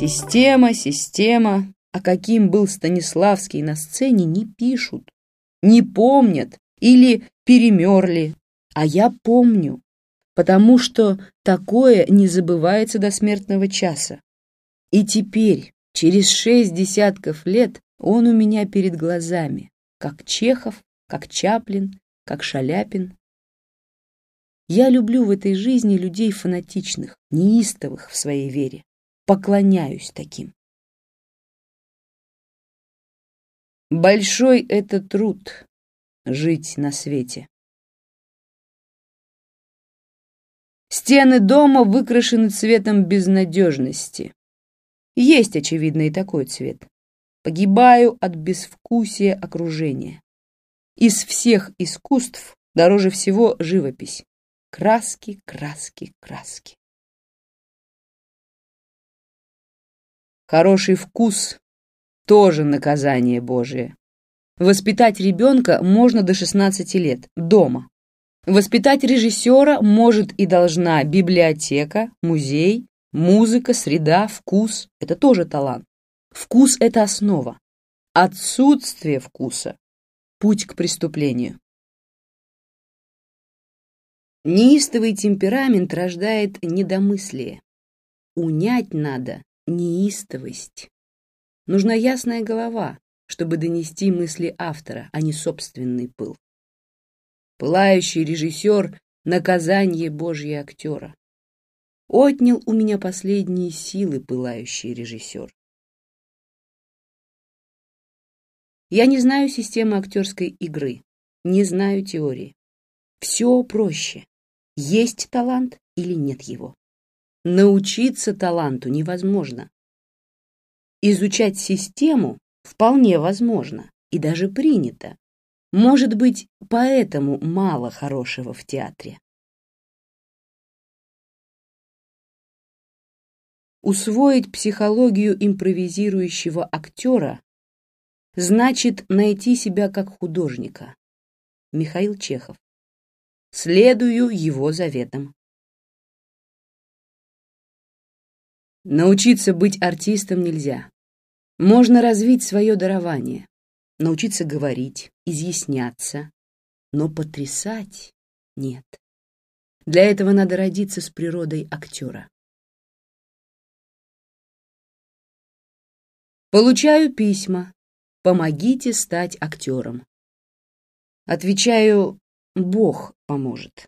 Система, система. А каким был Станиславский на сцене, не пишут, не помнят или перемерли. А я помню, потому что такое не забывается до смертного часа. И теперь, через шесть десятков лет, он у меня перед глазами, как Чехов, как Чаплин, как Шаляпин. Я люблю в этой жизни людей фанатичных, неистовых в своей вере. Поклоняюсь таким. Большой это труд — жить на свете. Стены дома выкрашены цветом безнадежности. Есть, очевидно, и такой цвет. Погибаю от безвкусия окружения. Из всех искусств дороже всего живопись. Краски, краски, краски. Хороший вкус — тоже наказание Божие. Воспитать ребенка можно до 16 лет, дома. Воспитать режиссера может и должна библиотека, музей, музыка, среда, вкус. Это тоже талант. Вкус — это основа. Отсутствие вкуса — путь к преступлению. Неистовый темперамент рождает недомыслие. Унять надо неистовость. Нужна ясная голова, чтобы донести мысли автора, а не собственный пыл. Пылающий режиссер — наказание Божье актера. Отнял у меня последние силы пылающий режиссер. Я не знаю системы актерской игры, не знаю теории. Все проще. Есть талант или нет его. Научиться таланту невозможно. Изучать систему вполне возможно и даже принято. Может быть, поэтому мало хорошего в театре. Усвоить психологию импровизирующего актера значит найти себя как художника. Михаил Чехов. Следую его заветам. Научиться быть артистом нельзя. Можно развить свое дарование научиться говорить, изъясняться, но потрясать нет. Для этого надо родиться с природой актера. Получаю письма. Помогите стать актером. Отвечаю, Бог поможет.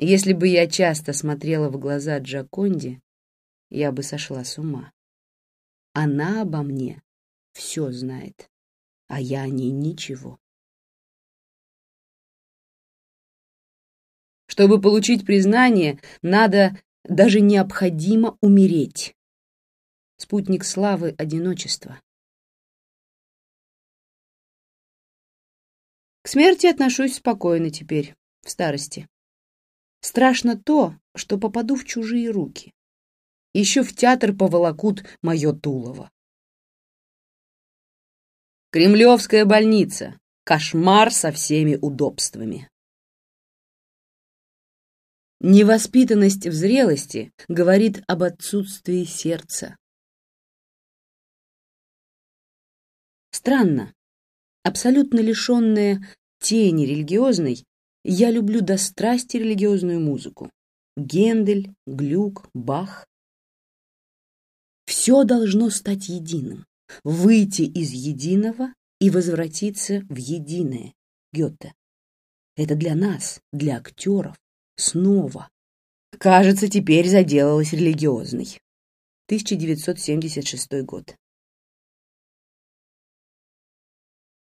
Если бы я часто смотрела в глаза Джаконди, я бы сошла с ума. Она обо мне все знает, а я о ней ничего. Чтобы получить признание, надо, даже необходимо умереть. Спутник славы — одиночество. К смерти отношусь спокойно теперь, в старости. Страшно то, что попаду в чужие руки еще в театр поволокут мое Тулово. Кремлевская больница. Кошмар со всеми удобствами. Невоспитанность в зрелости говорит об отсутствии сердца. Странно, абсолютно лишенная тени религиозной, я люблю до страсти религиозную музыку. Гендель, Глюк, Бах. Все должно стать единым, выйти из единого и возвратиться в единое. Гёте. Это для нас, для актеров, снова. Кажется, теперь заделалась религиозной. 1976 год.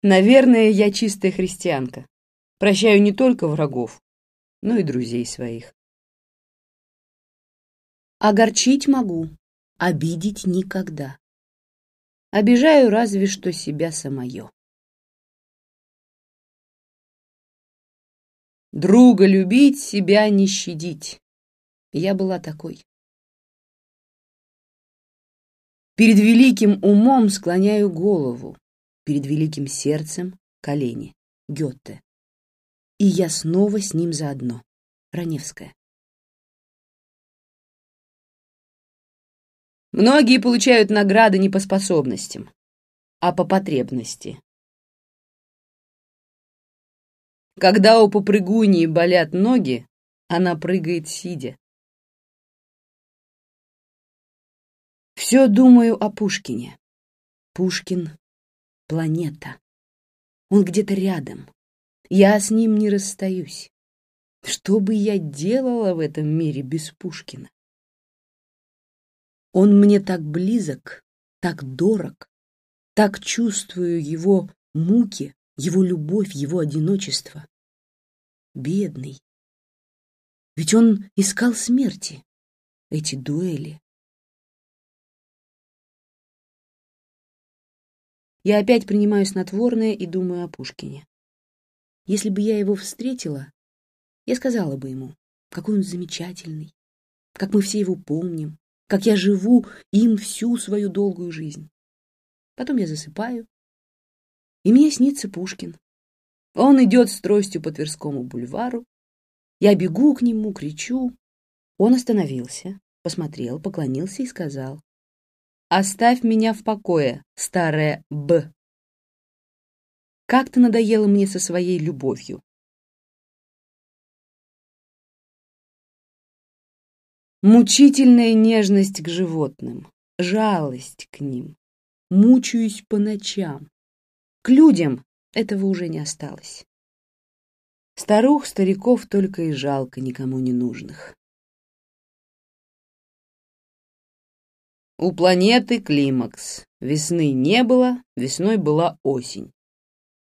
Наверное, я чистая христианка. Прощаю не только врагов, но и друзей своих. Огорчить могу, обидеть никогда. Обижаю разве что себя самое. Друга любить, себя не щадить. Я была такой. Перед великим умом склоняю голову, перед великим сердцем — колени. Гёте. И я снова с ним заодно. Раневская. Многие получают награды не по способностям, а по потребности. Когда у попрыгуньи болят ноги, она прыгает сидя. Все думаю о Пушкине. Пушкин — планета. Он где-то рядом. Я с ним не расстаюсь. Что бы я делала в этом мире без Пушкина? Он мне так близок, так дорог, так чувствую его муки, его любовь, его одиночество. Бедный. Ведь он искал смерти, эти дуэли. Я опять принимаю снотворное и думаю о Пушкине. Если бы я его встретила, я сказала бы ему, какой он замечательный, как мы все его помним, как я живу им всю свою долгую жизнь. Потом я засыпаю, и мне снится Пушкин. Он идет с тростью по Тверскому бульвару. Я бегу к нему, кричу. Он остановился, посмотрел, поклонился и сказал. «Оставь меня в покое, старая Б. Как ты надоела мне со своей любовью. Мучительная нежность к животным, жалость к ним. Мучаюсь по ночам. К людям этого уже не осталось. Старух, стариков только и жалко никому не нужных. У планеты климакс. Весны не было, весной была осень.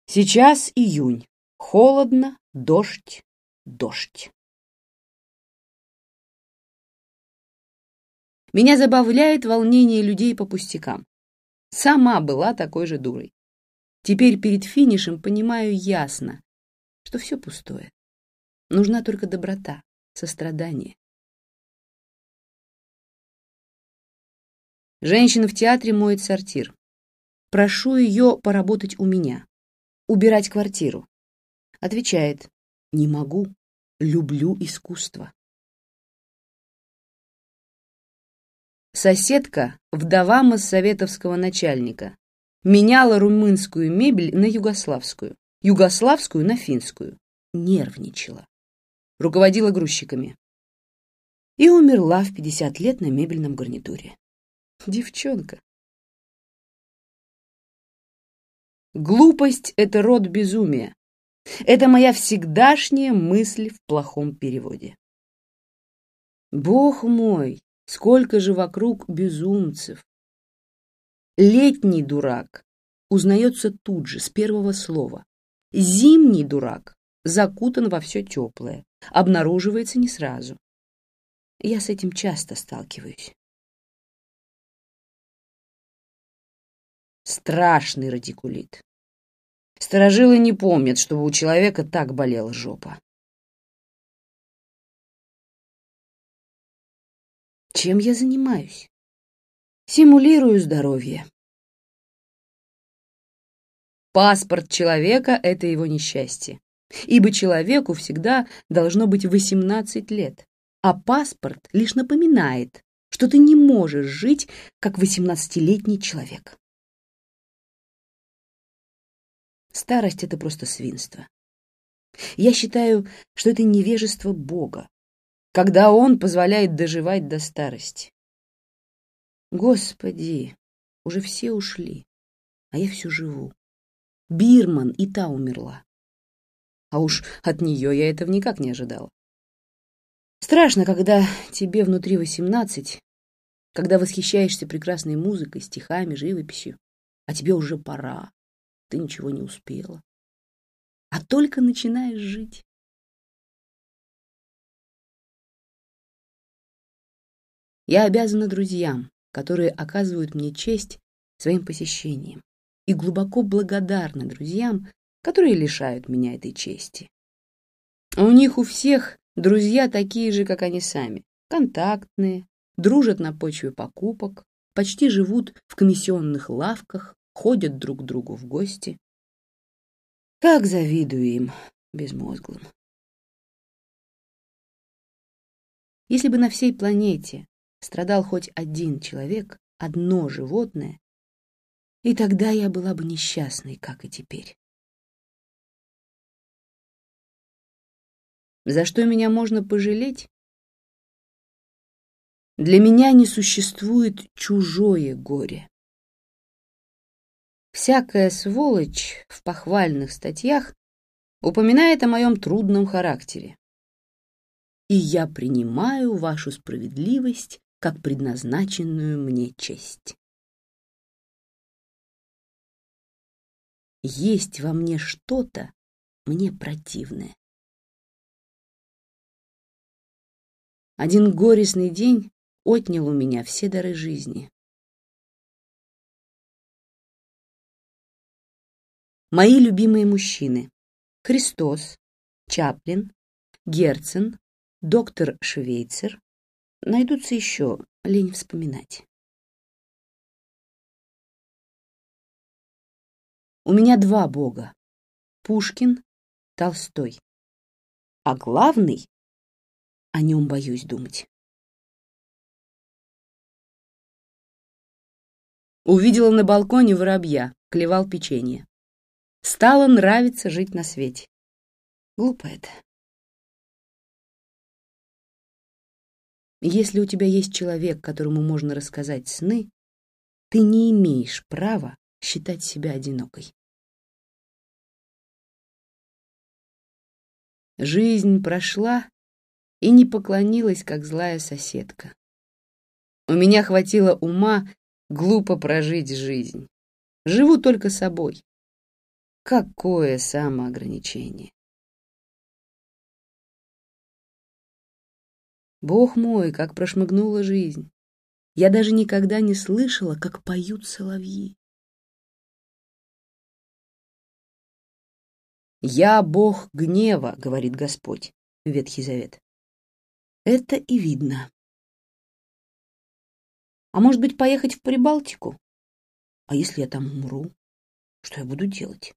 Сейчас июнь. Холодно, дождь, дождь. Меня забавляет волнение людей по пустякам. Сама была такой же дурой. Теперь перед финишем понимаю ясно, что все пустое. Нужна только доброта, сострадание. Женщина в театре моет сортир. Прошу ее поработать у меня. Убирать квартиру. Отвечает, не могу, люблю искусство. Соседка, вдова массоветовского начальника, меняла румынскую мебель на югославскую, югославскую на финскую. Нервничала. Руководила грузчиками. И умерла в 50 лет на мебельном гарнитуре. Девчонка. Глупость — это род безумия. Это моя всегдашняя мысль в плохом переводе. Бог мой, Сколько же вокруг безумцев! Летний дурак узнается тут же, с первого слова. Зимний дурак закутан во все теплое, обнаруживается не сразу. Я с этим часто сталкиваюсь. Страшный радикулит. Старожилы не помнят, чтобы у человека так болела жопа. Чем я занимаюсь? Симулирую здоровье. Паспорт человека — это его несчастье, ибо человеку всегда должно быть 18 лет, а паспорт лишь напоминает, что ты не можешь жить, как 18-летний человек. Старость — это просто свинство. Я считаю, что это невежество Бога, когда он позволяет доживать до старости. Господи, уже все ушли, а я все живу. Бирман и та умерла. А уж от нее я этого никак не ожидала. Страшно, когда тебе внутри восемнадцать, когда восхищаешься прекрасной музыкой, стихами, живописью, а тебе уже пора, ты ничего не успела. А только начинаешь жить. Я обязана друзьям, которые оказывают мне честь своим посещением, и глубоко благодарна друзьям, которые лишают меня этой чести. У них у всех друзья такие же, как они сами, контактные, дружат на почве покупок, почти живут в комиссионных лавках, ходят друг к другу в гости. Как завидую им, безмозглым. Если бы на всей планете страдал хоть один человек, одно животное, и тогда я была бы несчастной, как и теперь. За что меня можно пожалеть? Для меня не существует чужое горе. Всякая сволочь в похвальных статьях упоминает о моем трудном характере. И я принимаю вашу справедливость как предназначенную мне честь. Есть во мне что-то мне противное. Один горестный день отнял у меня все дары жизни. Мои любимые мужчины. Христос, Чаплин, Герцен, доктор Швейцер. Найдутся еще, лень вспоминать. У меня два бога. Пушкин, Толстой. А главный, о нем боюсь думать. Увидела на балконе воробья, клевал печенье. Стало нравиться жить на свете. Глупо это. Если у тебя есть человек, которому можно рассказать сны, ты не имеешь права считать себя одинокой. Жизнь прошла и не поклонилась, как злая соседка. У меня хватило ума глупо прожить жизнь. Живу только собой. Какое самоограничение! Бог мой, как прошмыгнула жизнь! Я даже никогда не слышала, как поют соловьи. «Я Бог гнева», — говорит Господь, Ветхий Завет. Это и видно. А может быть, поехать в Прибалтику? А если я там умру, что я буду делать?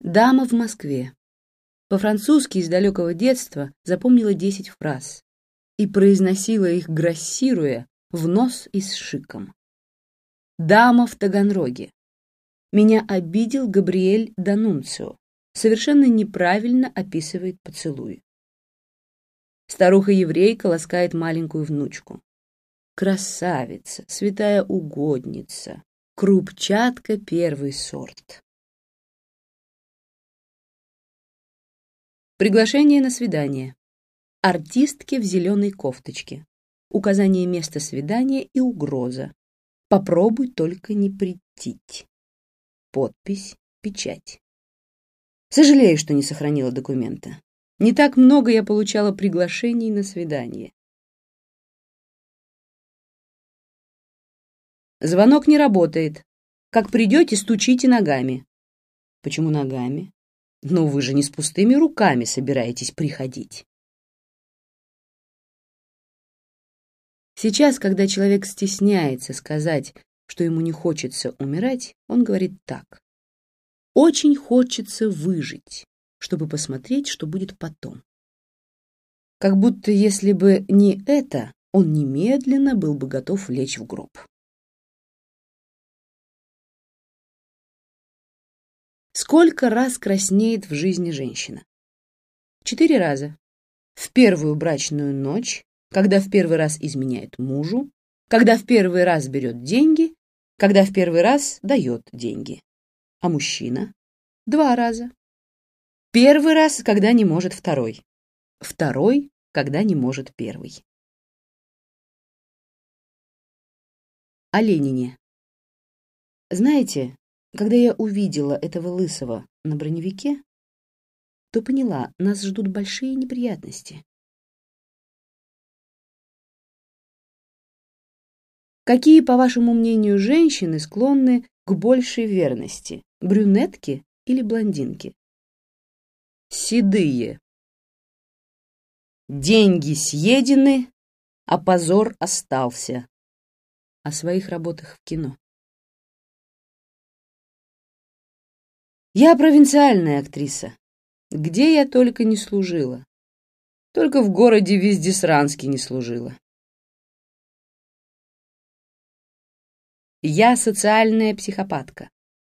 Дама в Москве. По-французски из далекого детства запомнила десять фраз и произносила их, грассируя, в нос и с шиком. Дама в Таганроге. Меня обидел Габриэль Данунцио. Совершенно неправильно описывает поцелуи. Старуха-еврейка ласкает маленькую внучку. Красавица, святая угодница, крупчатка первый сорт. Приглашение на свидание. Артистки в зеленой кофточке. Указание места свидания и угроза. Попробуй только не прийти. Подпись, печать. Сожалею, что не сохранила документа. Не так много я получала приглашений на свидание. Звонок не работает. Как придете, стучите ногами. Почему ногами? Но вы же не с пустыми руками собираетесь приходить. Сейчас, когда человек стесняется сказать, что ему не хочется умирать, он говорит так. Очень хочется выжить, чтобы посмотреть, что будет потом. Как будто если бы не это, он немедленно был бы готов лечь в гроб. Сколько раз краснеет в жизни женщина? Четыре раза. В первую брачную ночь, когда в первый раз изменяет мужу, когда в первый раз берет деньги, когда в первый раз дает деньги. А мужчина? Два раза. Первый раз, когда не может второй. Второй, когда не может первый. О Ленине. Знаете, когда я увидела этого лысого на броневике, то поняла, нас ждут большие неприятности. Какие, по вашему мнению, женщины склонны к большей верности, брюнетки или блондинки? Седые. Деньги съедены, а позор остался. О своих работах в кино. Я провинциальная актриса. Где я только не служила. Только в городе Вездесранске не служила. Я социальная психопатка,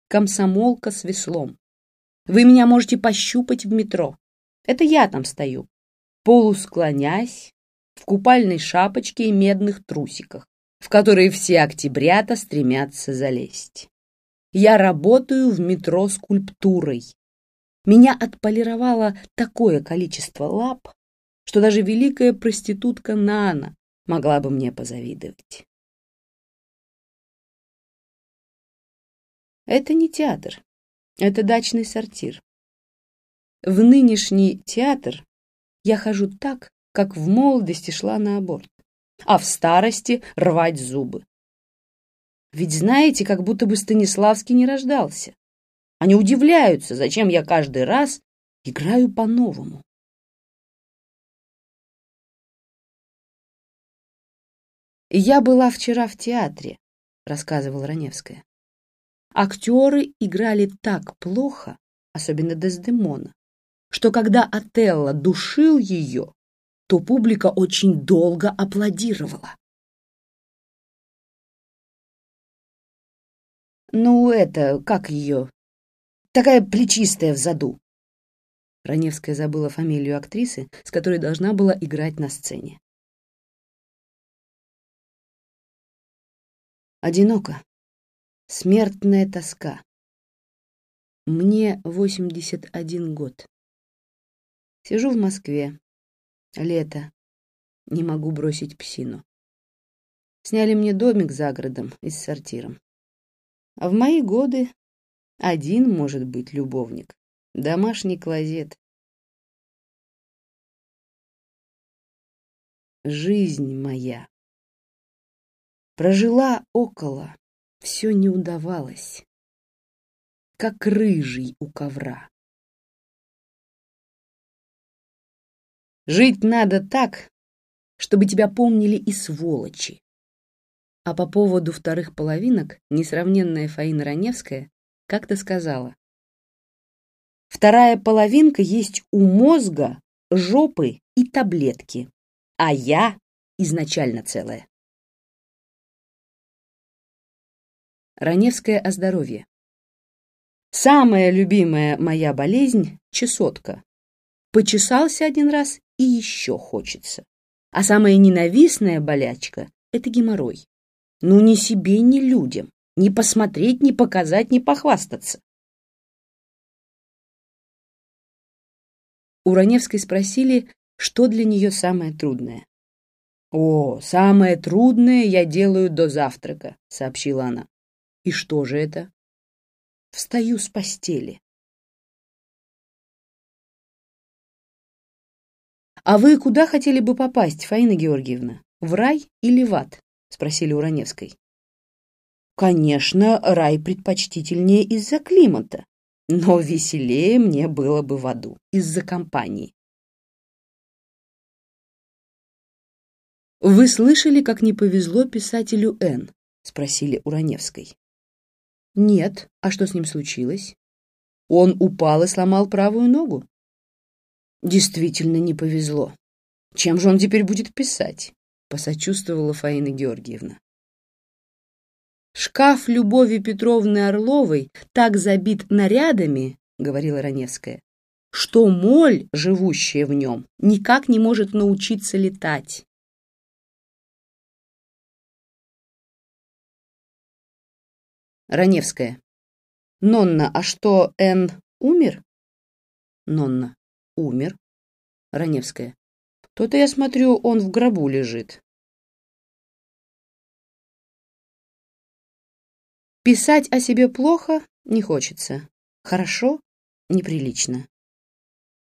комсомолка с веслом. Вы меня можете пощупать в метро. Это я там стою, полусклонясь, в купальной шапочке и медных трусиках, в которые все октябрята стремятся залезть. Я работаю в метро скульптурой. Меня отполировало такое количество лап, что даже великая проститутка Нана могла бы мне позавидовать. Это не театр, это дачный сортир. В нынешний театр я хожу так, как в молодости шла на аборт, а в старости рвать зубы. Ведь знаете, как будто бы Станиславский не рождался. Они удивляются, зачем я каждый раз играю по-новому. «Я была вчера в театре», — рассказывала Раневская. Актеры играли так плохо, особенно Дездемона, что когда Отелло душил ее, то публика очень долго аплодировала. Ну, это, как ее? Такая плечистая в заду. Раневская забыла фамилию актрисы, с которой должна была играть на сцене. Одиноко. Смертная тоска. Мне 81 год. Сижу в Москве. Лето. Не могу бросить псину. Сняли мне домик за городом и с сортиром. А в мои годы один может быть любовник. Домашний клозет. Жизнь моя. Прожила около, все не удавалось. Как рыжий у ковра. Жить надо так, чтобы тебя помнили и сволочи. А по поводу вторых половинок несравненная Фаина Раневская как-то сказала. Вторая половинка есть у мозга, жопы и таблетки, а я изначально целая. Раневская о здоровье. Самая любимая моя болезнь — чесотка. Почесался один раз и еще хочется. А самая ненавистная болячка — это геморрой. Ну, ни себе, ни людям. Ни посмотреть, ни показать, ни похвастаться. У Раневской спросили, что для нее самое трудное. «О, самое трудное я делаю до завтрака», — сообщила она. «И что же это?» «Встаю с постели». «А вы куда хотели бы попасть, Фаина Георгиевна? В рай или в ад?» Спросили у Раневской. Конечно, рай предпочтительнее из-за климата, но веселее мне было бы в аду из-за компании. «Вы слышали, как не повезло писателю Н?» — спросили у Раневской. «Нет. А что с ним случилось?» «Он упал и сломал правую ногу». «Действительно не повезло. Чем же он теперь будет писать?» Посочувствовала Фаина Георгиевна. «Шкаф Любови Петровны Орловой так забит нарядами, — говорила Раневская, — что моль, живущая в нем, никак не может научиться летать. Раневская. Нонна, а что, Н умер? Нонна. Умер. Раневская. То-то я смотрю, он в гробу лежит. Писать о себе плохо не хочется. Хорошо — неприлично.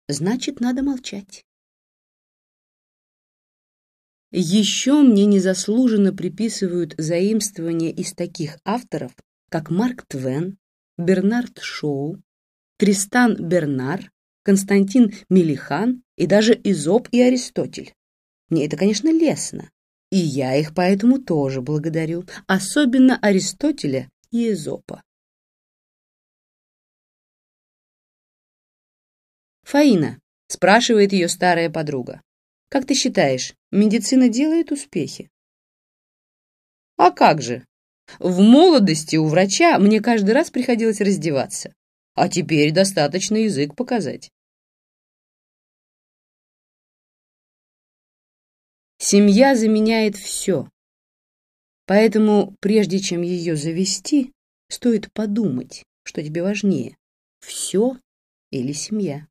Значит, надо молчать. Еще мне незаслуженно приписывают заимствования из таких авторов, как Марк Твен, Бернард Шоу, Тристан Бернар, Константин Мелихан и даже Изоп и Аристотель. Мне это, конечно, лестно, и я их поэтому тоже благодарю, особенно Аристотеля и Эзопа. «Фаина», — спрашивает ее старая подруга, Как ты считаешь, медицина делает успехи? А как же? В молодости у врача мне каждый раз приходилось раздеваться, а теперь достаточно язык показать. Семья заменяет все. Поэтому, прежде чем ее завести, стоит подумать, что тебе важнее – все или семья.